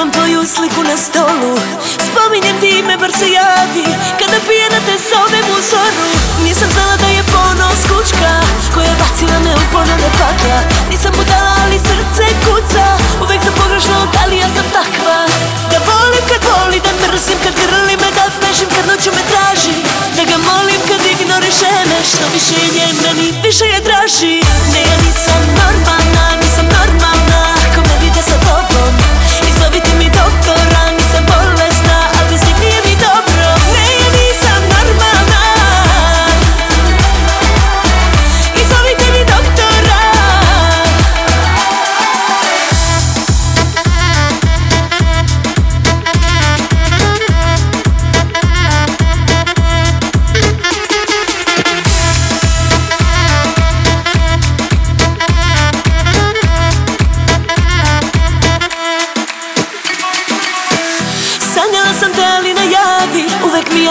Gledam tvoju sliku na stolu. Spominjem ti ime, bar se javi. Kada pijena te zovem u zoru. Nisam znala da je ponos kučka Koja bacila me u ponove pakla. Nisam budala, ali srce kuca. Uvek sam pogrešna, ali ja sam takva? Da volim kad voli, da mrzim kad grli me Da bežim kad noću me traži. Da ga molim kad ignoriše me Što više je meni više je draži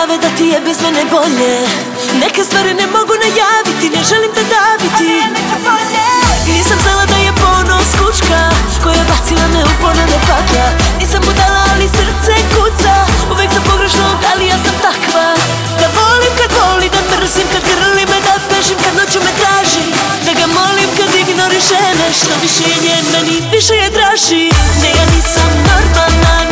glave da ti je bez mene bolje. Neke stvari ne mogu najaviti, ne želim te daviti. Nisam znala da je ponos kučka Koja bacila me u ponane pakla. Nisam budala ali srce kuca. Uvijek sam pogrešno ali ja sam takva. Da volim kad voli, da mrzim kad grli me Da bežim kad noću me traži. Da ga molim kad ignoriše me Što više je njen meni, više je draži. Ne ja nisam normalna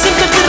simply